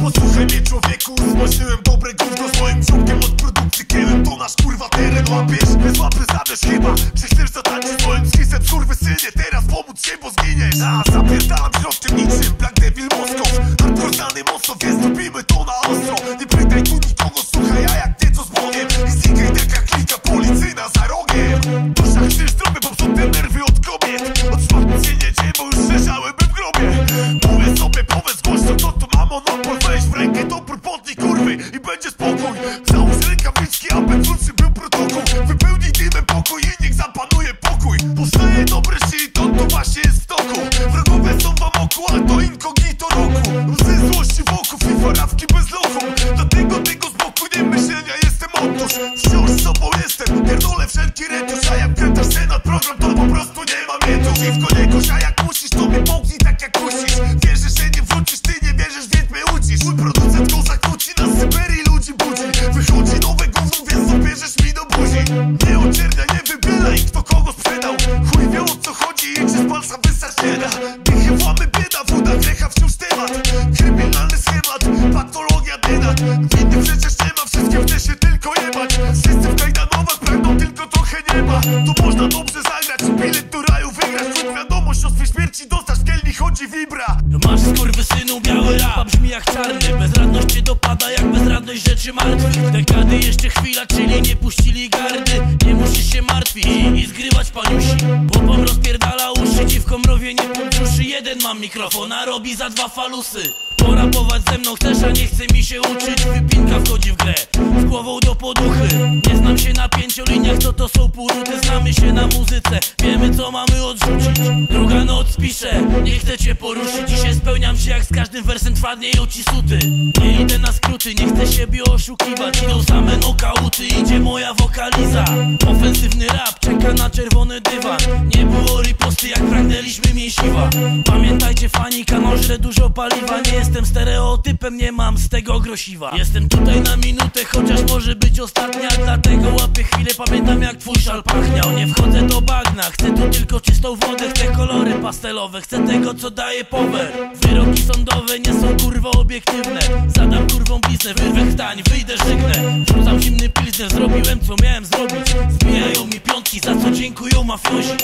Posłuchaj mnie człowieku, zmocniłem dobre gówno z moim ziomkiem od produkcji Kiedy to nasz kurwa teren łapiesz, bez łapy zabierz chyba Czy chcesz zatańczyć z moim skisem, skurwysynie, teraz pomóc się, bo zginiesz A zapierdalam środkiem niczym, Black Devil Moskow. Hardcore znany mocno, więc robimy to na ostro. Nie pytaj tu nikogo, słuchaj, a jak nieco z Bogiem I znikaj taka klika policyjna za rogiem. Dusza chcesz zdrowy, bo są te nerwy od kobiet spokój Załóż rękawiczki, aby krótszy był protokół. Wypełnij dymem pokój i niech zapanuje pokój. Powstaje dobry shit, on tu właśnie jest w toku. Wrogowie są wam oku, a to incognito roku. Łzy złości wokół i farawki bez lochu. Dlatego tego z boku nie myślenia jestem otóż. Wciąż sobą jestem, pierdolę wszelki retusz. A jak krętasz się nad program, to po prostu nie mam nie kosz, a jak musisz, to mi pognij tak jak Nie oczernia, nie wybieraj, kto kogo sprzedał Chuj wie o co chodzi i czy z palca da Dychy włamy bieda, woda grecha wciąż temat. Kryminalny schemat, patologia dynat Winnych przecież nie ma, wszystkim chce się tylko jebać. Wszyscy w kajdanowach pragną tylko trochę nieba To można dobrze zagrać, bilet do raju wygrać. Lub wiadomość o swej śmierci dostać, w kielni chodzi vibra Masz synu biały rap, brzmi jak czarny Bezradność cię dopada jak bezradność rzeczy martwych. Dekady jeszcze chwila, czyli nie puścili gardy Się i zgrywać paniusi Popom rozpierdala uszy, dziwkom mrowie nie podbrzuszy Jeden mam mikrofon, a robi za dwa falusy. Porapować ze mną chcesz, a nie chce mi się uczyć. Wypinka wchodzi w grę, z głową do poduchy. Nie znam się na pięcioliniach, co to są półruty Znamy się na muzyce, wiemy co mamy odrzucić. Druga noc piszę, nie chcę cię poruszyć. Dzisiaj spełniam się jak z każdym wersem twarnieją ci suty. Nie idę skróty, nie chcę siebie oszukiwać? Idą same nokauty, idzie moja wokaliza. Ofensywny rap, czeka na czerwony dywan. Nie było riposty jak pragnęliśmy mięsiwa Pamiętajcie fani, kanał dużo paliwa. Nie jestem stereotypem, nie mam z tego grosiwa. Jestem tutaj na minutę, chociaż może być ostatnia. Dlatego łapię chwilę, pamiętam jak twój szal pachniał. Nie wchodzę do bagna, chcę tu tylko czystą wodę. Chcę kolory pastelowe, chcę tego co daje power. Wyroki obiektywne. Zadam kurwą bliznę, wyrwę chtań, wyjdę żygnę Rzucam zimny pilsner, zrobiłem co miałem zrobić. Zbijają mi piątki, za co dziękują mafiozi